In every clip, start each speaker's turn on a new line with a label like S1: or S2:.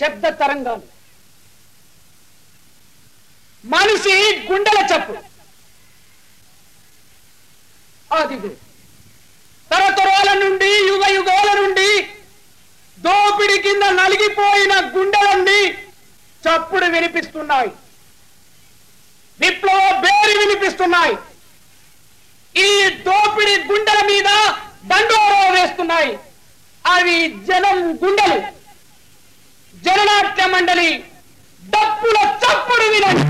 S1: శబ్ద తరంగాలు. మనిషి గుండెల చప్పు. అది తరతరాల నుండి యుగ యుగాల నుండి దోపిడి కింద నలిగిపోయిన గుండెలన్నీ చప్పుడు వినిపిస్తున్నాయి. విప్లవ బేరి వినిపిస్తున్నాయి. ఈ దోపిడి గుండెల మీద దండోరా వేస్తున్నాయి. అవి జనం గుండెలు. జననాట్య మండలి డప్పుల చప్పుడు వినండి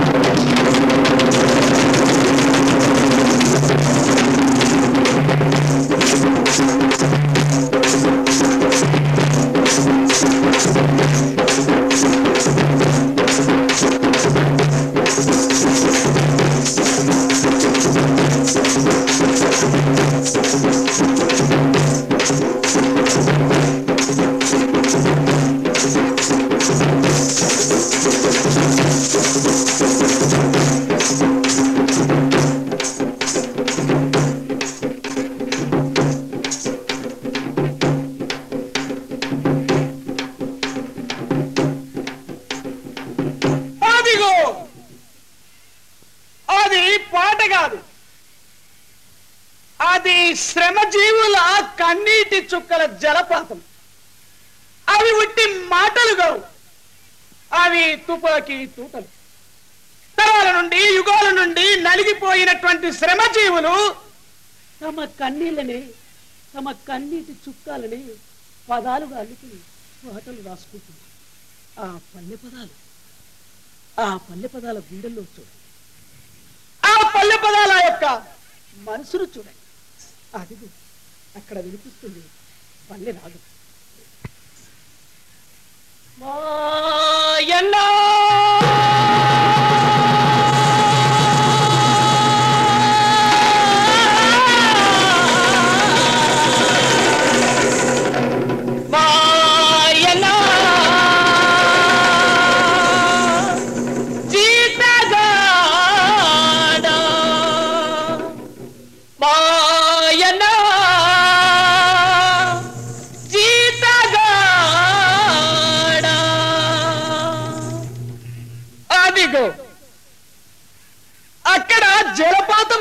S1: తూటలు. తరాల నుండి యుగాల నుండి నలిగిపోయినటువంటి శ్రమజీవులు తమ కన్నీళ్ళని తమ కన్నీటి చుక్కాలని పదాలుగా అల్లికి పాటలు రాసుకుంటున్నారు. ఆ పల్లె పదాలు ఆ పల్లె పదాల గుండెల్లో చూడండి. ఆ పల్లె పదాల యొక్క మనసును చూడండి. అది అక్కడ వినిపిస్తుంది పల్లె Bye, you know.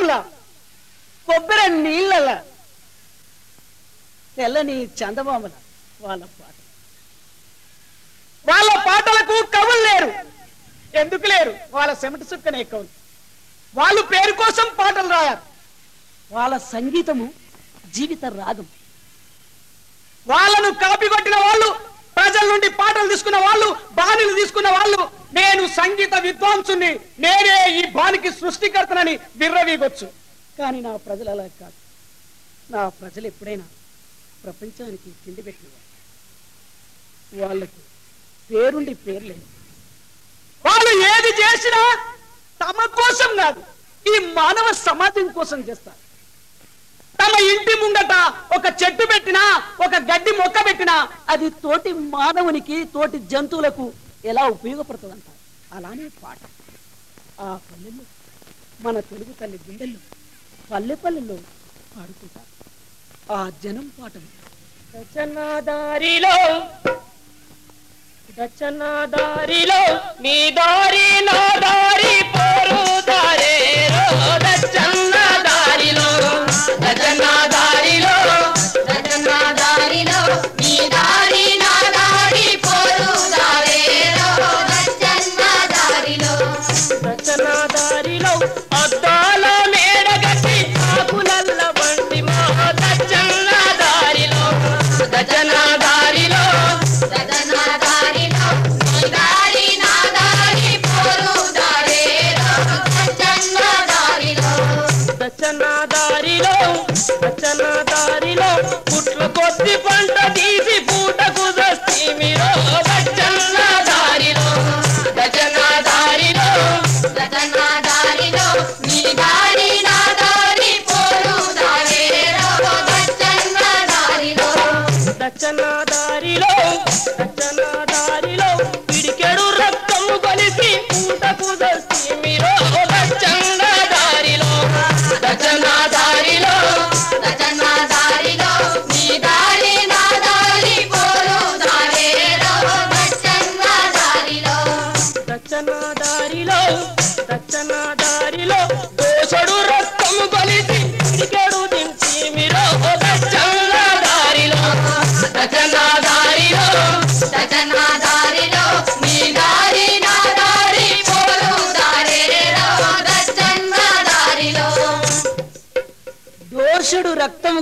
S1: జలపాతంలా కొబ్బరి నీళ్ళలా. తెల్లని చందమామల వాళ్ళ పాట. వాళ్ళ పాటలకు కవులు లేరు. ఎందుకు లేరు? వాళ్ళ సెమట చుక్కనే కవులు. వాళ్ళు పేరు కోసం పాటలు రాయారు. వాళ్ళ సంగీతము జీవిత రాగం. వాళ్ళను కాపీ కొట్టిన వాళ్ళు ప్రజల నుండి పాటలు తీసుకున్న వాళ్ళు బాణీలు తీసుకున్న వాళ్ళు నేను సంగీత విద్వాంసుని నేనే ఈ బానికి సృష్టికర్తనని విర్రవీగొచ్చు. కానీ నా ప్రజలు అలా కాదు. నా ప్రజలు ఎప్పుడైనా ప్రపంచానికి తిండి పెట్టిన వాళ్ళకు పేరుండి పేరు లేదు. వాళ్ళు ఏది చేసినా తమ కోసం కాదు ఈ మానవ సమాజం కోసం చేస్తారు. తమ ఇంటి ముంగట ఒక చెట్టు పెట్టినా ఒక గడ్డి మొక్క పెట్టినా అది తోటి మానవునికి తోటి జంతువులకు ఎలా ఉపయోగపడుతుందంట? అలానే పాట. ఆ పల్లెల్లో మన తెలుగు తల్లి గుండెల్లో పల్లె పల్లెల్లో పాడుకుంటారు. ఆ జనం పాటలు రచనాదారిలో రచనాదారిలో నీ దారి నా దారి పోరు
S2: దారే రో రచనాదారిలో
S1: రచనాదారిలో రచనాదారిలో రచనాదారిలో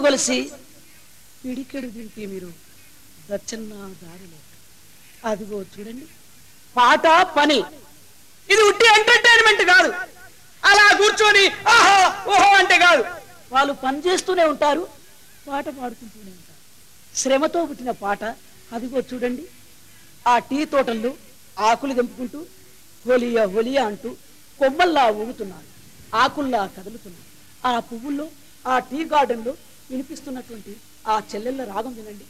S1: కలిసి పిడికెడు తింటే మీరు దచ్చన్న దారిలో అదిగో చూడండి. పాట పని. ఇది ఉట్టి ఎంటర్టైన్మెంట్ కాదు. అలా కూర్చొని ఆహా ఓహో అంటే కాదు. వాళ్ళు పని చేస్తూనే ఉంటారు పాట పాడుకుంటూనే ఉంటారు. శ్రమతో పుట్టిన పాట అదిగో చూడండి. ఆ టీ తోటల్లో ఆకులు తెంపుకుంటూ హోలియా హోలియా అంటూ కొమ్మల్లా ఊగుతున్నారు. ఆకుల్లా కదులుతున్నారు. ఆ పువ్వుల్లో ఆ టీ గార్డెన్లో వినిపిస్తున్నటువంటి ఆ చెల్లెళ్ళ రాగం వినండి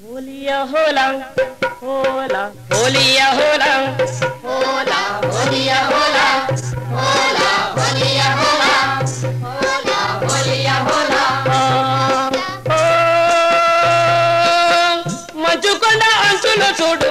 S1: హోలియా హోలా హోలా హోలియా హోలా
S2: హోలా హోలియా హోలా హోలా హోలియా హోలా హోలా హోలియా హోలా
S1: మంచుకొండ అంచులు చూడు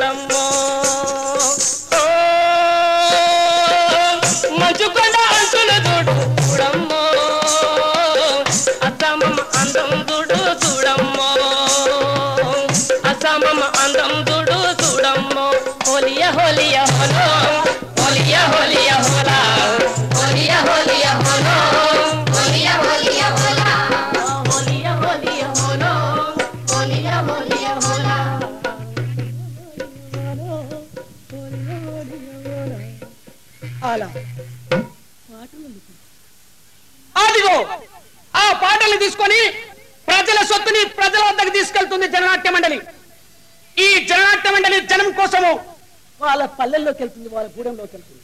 S1: చూడమ్మో ఓ, ఆ తీసుకొని ప్రజల సొత్తుని ప్రజల వద్దకు తీసుకెళ్తుంది జననాట్య మండలి. ఈ జననాట్య మండలి జనం కోసము వాళ్ళ పల్లెల్లోకి వెళ్తుంది వాళ్ళ గూడెంలోకి వెళ్తుంది.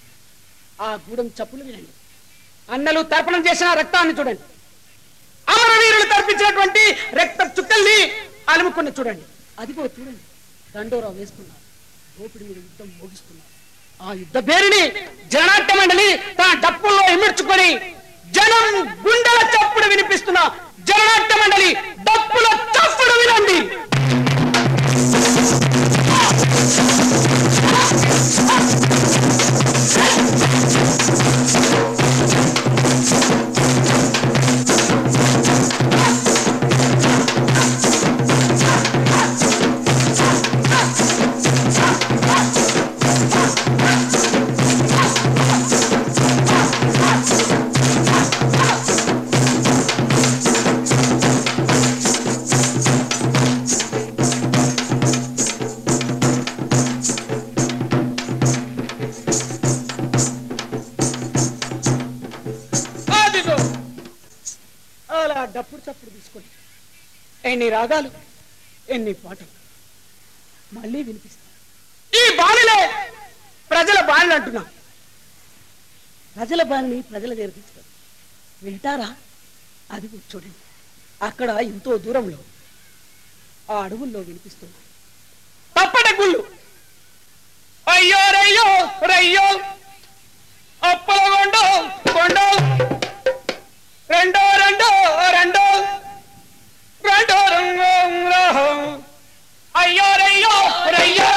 S1: ఆ గూడెం చప్పులు వినండి. అన్నలు తర్పణం చేసిన రక్తాన్ని చూడండి. అమరవీరులు తర్పించినటువంటి రక్త చుక్కల్ని అలుముకున్న చూడండి. అదిగో చూడండి. దండోరా వేసుకున్నారు. దోపిడి మీద యుద్ధం ముగిస్తున్నారు. ఆ యుద్ధ పేరుని జనాట్య మండలి తన డప్పుల్లో ఇమిడ్చుకొని జనం గుండెల చప్పుడు వినిపిస్తున్న జననాట్య మండలి డప్పుల చప్పుడు వినండి. ఎన్ని రాగాలు ఎన్ని పాటలు. మళ్ళీ వినిపిస్తాయి ఈ బాణలే! ప్రజల బాణలు అంటున్నా. ప్రజల బాణిని ప్రజల తీసుకొని వింటారా? అది చూడండి అక్కడ ఎంతో దూరంలో ఆ అడవుల్లో వినిపిస్తుంది. తప్పట గుళ్ళు. అయ్యో రయ్యో రయ్యో అప్పల కొండో కొండో. రెండో రెండో రెండో. రెండో రంగో రంగో. అయ్యో రయ్యో రయ్యో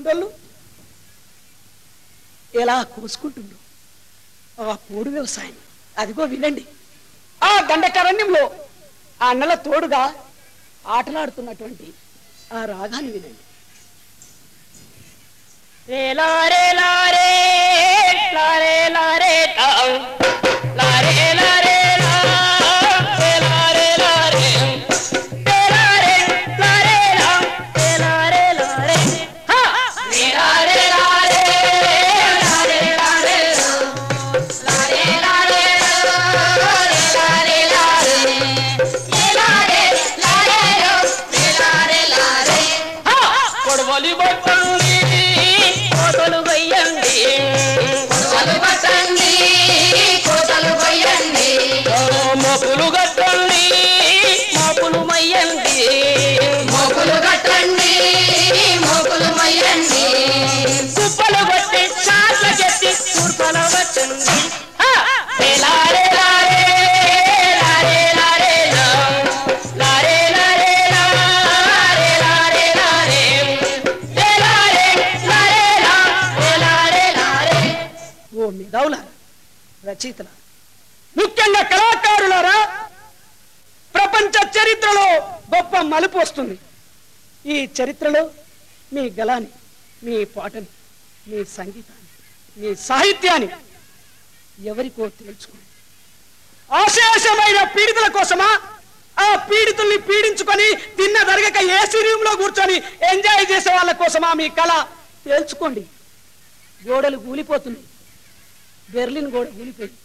S1: ఉండళ్ళు ఎలా కోసుకుంటుండు ఆ పోడు వ్యవసాయం. అదిగో వినండి. ఆ దండకారణ్యంలో ఆ నెల తోడుగా ఆటలాడుతున్నటువంటి ఆ రాగాన్ని వినండి. రేలా రేలా రే లారే లారే లారే ఒలిగొట్టండి కోతలు వెయ్యండి రచయితల. ముఖ్యంగా కళాకారులారా ప్రపంచ చరిత్రలో గొప్ప మలుపు వస్తుంది. ఈ చరిత్రలో మీ గలాని మీ పాటని మీ సంగీతాన్ని మీ సాహిత్యాన్ని ఎవరికో తెలుసుకోండి అశేషమైన పీడితుల కోసమా ఆ పీడితుల్ని పీడించుకొని తిన్న దరగక ఏసీ రూమ్లో కూర్చొని ఎంజాయ్ చేసే వాళ్ళ కోసమా మీ కళ? తేల్చుకోండి గోడలు కూలిపోతున్నాయి బెర్లిన్ గోడ కూలిపోయింది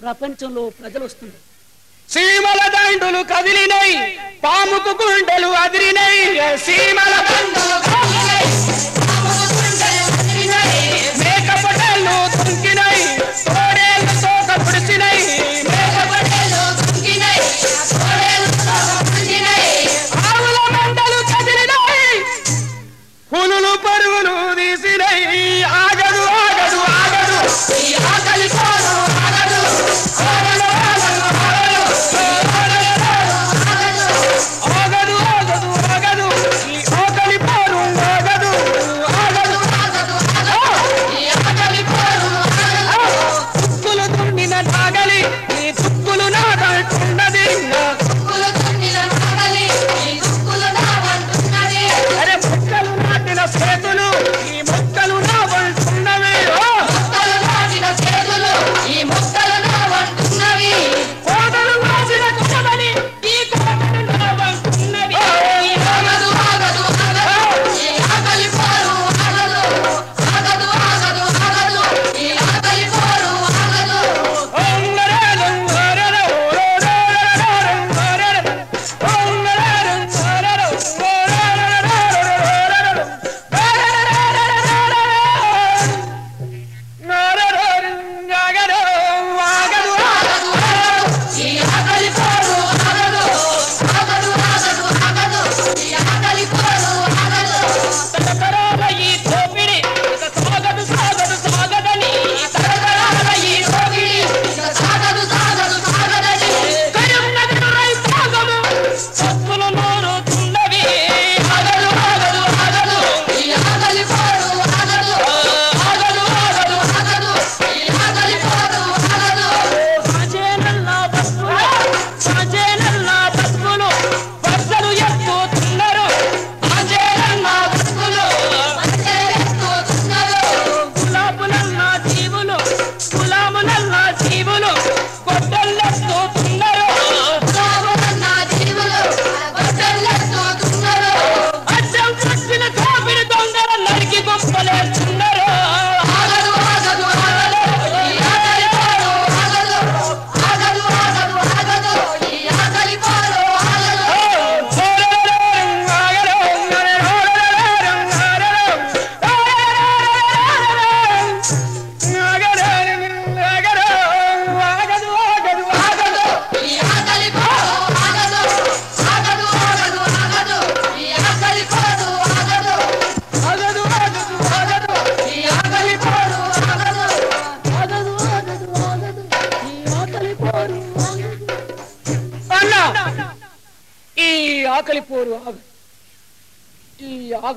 S1: ప్రపంచంలో ప్రజలు వస్తున్నారు. సీమల దండులు కదిలినై పాముకు గుండెలు అదిరినై సీమల దండులు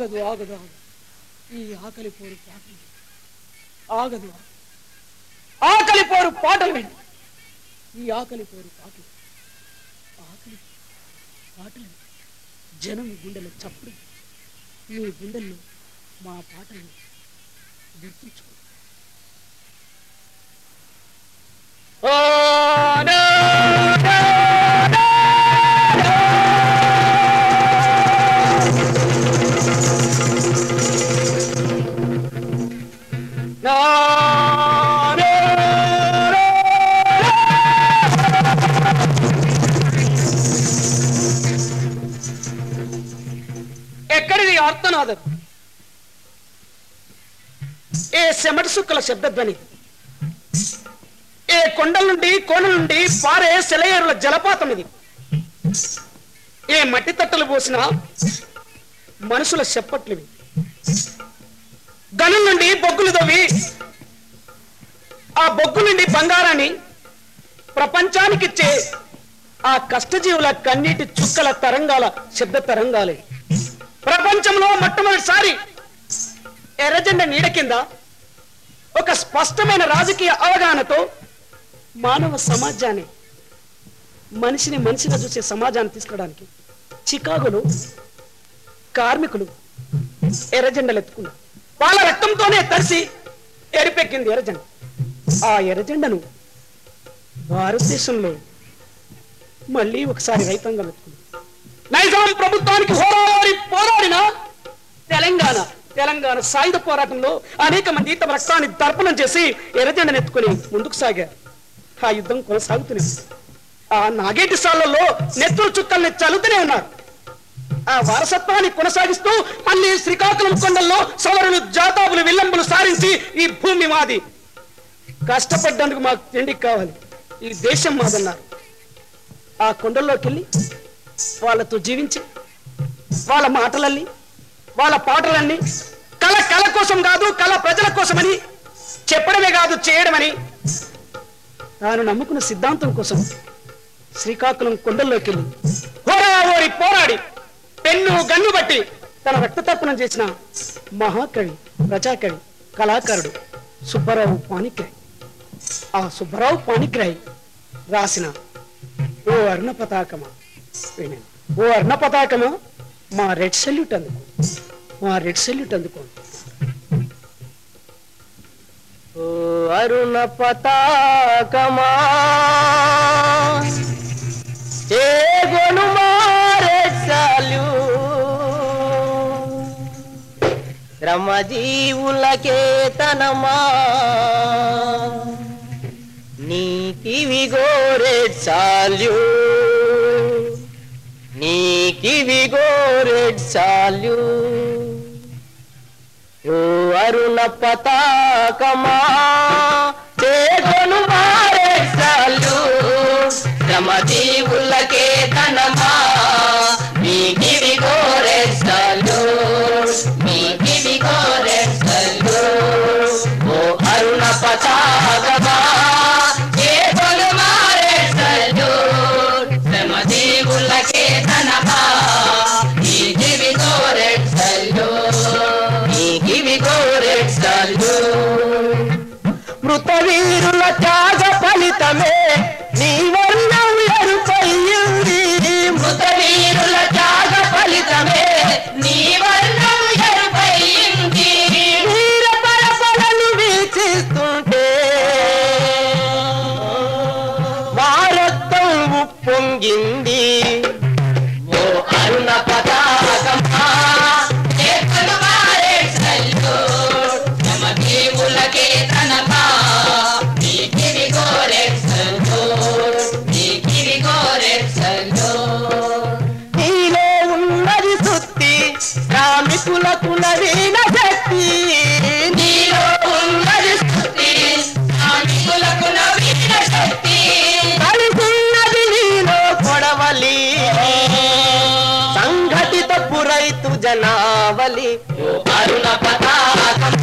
S1: ఆగదు ఆగదు ఆగదు ఈ ఆకలి పోరు
S3: పాటలు ఆగదు ఆకలి పోరు పాటలు విండి ఈ ఆకలి పోరు పాటలు ఆకలి పాటలు జనం గుండెలు చప్పుడు మీ గుండెల్లో మా పాటలు గుర్తించుకో Oh, no! ఏ సెమటి సుక్కల శబ్దధ్వని. ఏ కొండల నుండి కోణల నుండి పారే సెలయేరుల జలపాతం ఇది. ఏ మట్టి తట్టలు పోసిన మనుషుల చెప్పట్లు గనుల నుండి బొగ్గులు తవ్వి ఆ బొగ్గు నుండి బంగారాన్ని ప్రపంచానికిచ్చే ఆ కష్టజీవుల కన్నీటి చుక్కల తరంగాల శబ్ద తరంగాలే. ప్రపంచంలో మొట్టమొదటిసారి ఎర్రజెండ నీడ కింద ఒక స్పష్టమైన రాజకీయ అవగాహనతో మానవ సమాజాన్ని మనిషిని మనిషిగా చూసే సమాజాన్ని తీసుకోవడానికి చికాగోలో కార్మికులు ఎర్రజెండలు ఎత్తుకున్నారు వాళ్ళ రక్తంతోనే తరిసి ఎరిపెక్కింది ఎర్రజెండ. ఆ ఎర్రజెండను భారతదేశంలో మళ్ళీ ఒకసారి రైతాంగం ఎత్తుకుంది. నైజాం ప్రభుత్వానికి హోరాడి పోరాడిన తెలంగాణ. తెలంగాణ సాయుధ పోరాటంలో అనేక మంది తమ రక్తాన్ని తర్పణం చేసి ఎర్రజెండను ఎత్తుకుని ముందుకు సాగారు. ఆ యుద్ధం కొనసాగుతూనే ఆ నాగేటి సాళ్ళలో నెత్తురు చుక్కల్ని చల్లుతూనే ఉన్నారు. ఆ వారసత్వాన్ని కొనసాగిస్తూ మళ్ళీ శ్రీకాకుళం కొండల్లో సవరులు జాతాబులు విల్లంబులు సారించి ఈ భూమి మాది. కష్టపడ్డానికి మాకు తిండికి కావాలి. ఈ దేశం మాదన్నారు. ఆ కొండల్లోకి వెళ్ళి వాళ్ళతో జీవించి వాళ్ళ మాటలల్లి వాళ్ళ పాటలన్నీ కళ కళ కోసం కాదు కళ ప్రజల కోసమని చెప్పడమే కాదు చేయడమని తాను నమ్ముకున్న సిద్ధాంతం కోసం శ్రీకాకుళం కొండల్లోకి వెళ్ళి పోరాడి పెన్ను గన్ను బట్టి తన రక్తతర్పణం చేసిన మహాకవి ప్రజాకవి కళాకారుడు సుబ్బారావు పాణిగ్రాయ్ ఆ సుబ్బారావు పాణిగ్రాయ్ రాసిన ఓ అర్ణ పతాకమా? ఓ అర్ణ పతాకమా? మా రెడ్ సెల్యూట్ అందుకోండి మా రెడ్ సెల్యూట్ అందుకోండి
S4: ఓ అరుణ పతాకమా. ఏ గొను మారే చాలు శ్రమజీవులకే నీకివి గోరే చాలు నీకివి గోరే చాలు. అరుణ పతాకమా. వీరుల త్యాగ ఫలితమే. పురైతు అరుణ పతాకమా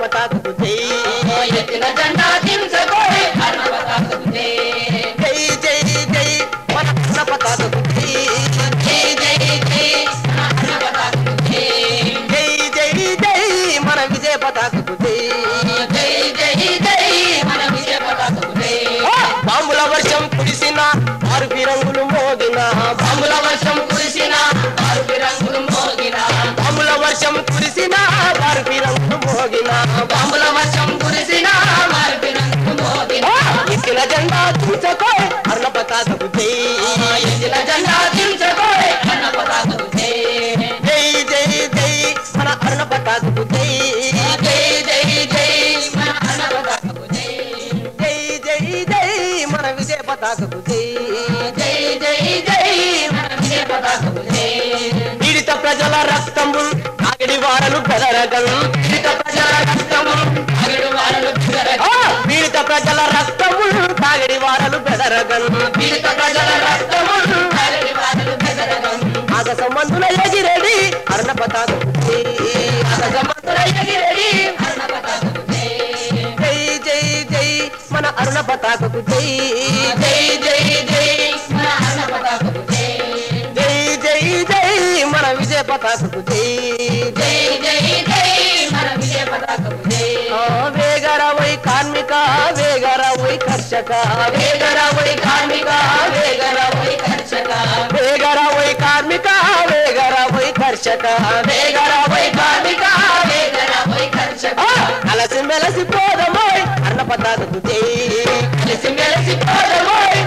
S4: దించకోయ్ అర్ణ బాంబుల వర్షం కురిసిన ఎత్తిన జెండా చూసుకోయ్ అర్ణ పతాకపు
S2: ఎత్తిన జెండా. జై
S4: జై జై మన అర్ణ పతాకపు జై
S2: జై జై జై మన అన్నపతాకపు జై.
S4: జై జై జై మన విజయ పతాకపు జై
S2: జై జై జై మన విజయ పతాకపు జై.
S4: పీడిత ప్రజల రక్తము
S2: అగిడు వారలు!
S4: పీడిత
S2: పీడిత ప్రజల రక్తము తాగడి వారలు బెదరగన్
S4: ఆగస మందుల ఎగిరెడి అర్ణ జై
S2: జై.
S4: జై మన అరుణ పతాకకు జై
S2: జై జై జై జై.
S4: జై జై మన విజయ పతాకకు జై
S2: జై జై జై
S4: కార్మిక వేగరవై కర్షక.
S2: వేగరవై కార్మిక వేగరవై కర్షక.
S4: వేగరవై కార్మిక వేగరవై కర్షక.
S2: వేగరవై కార్మిక వేగరవై కర్షక.
S4: ఆ, కలసి మెలసి పోదమోయ్ అన్న పతాకపు జై.
S2: కలిసి మెలిసి పోదమోయ్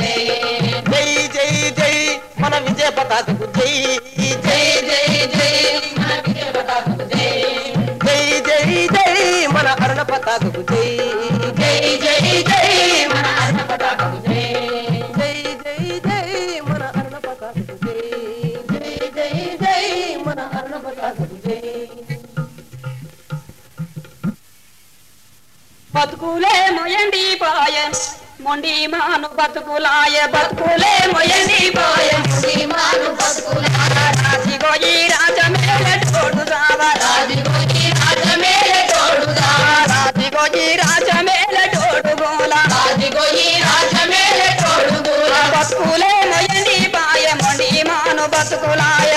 S2: జై.
S4: జై జై జై మన విజయ పతాకపు జై
S2: జై.
S5: బతుకులే మొయండి పాయ మొండి మాను బతుకులాయ బతుకులే మొయండి పాయ
S2: శ్రీమాను బతుకులారా
S5: రాజిగో ఈ రాజమేల తోడు సావా
S2: రాజుగోకి రాజమేల తోడుగా
S5: రాజిగో ఈ రాజమేల తోడు గోలా.
S2: రాజుగోయి రాజమేల తోడుగా
S5: బతుకులే మొయండి పాయ మొండి మాను బతుకులాయ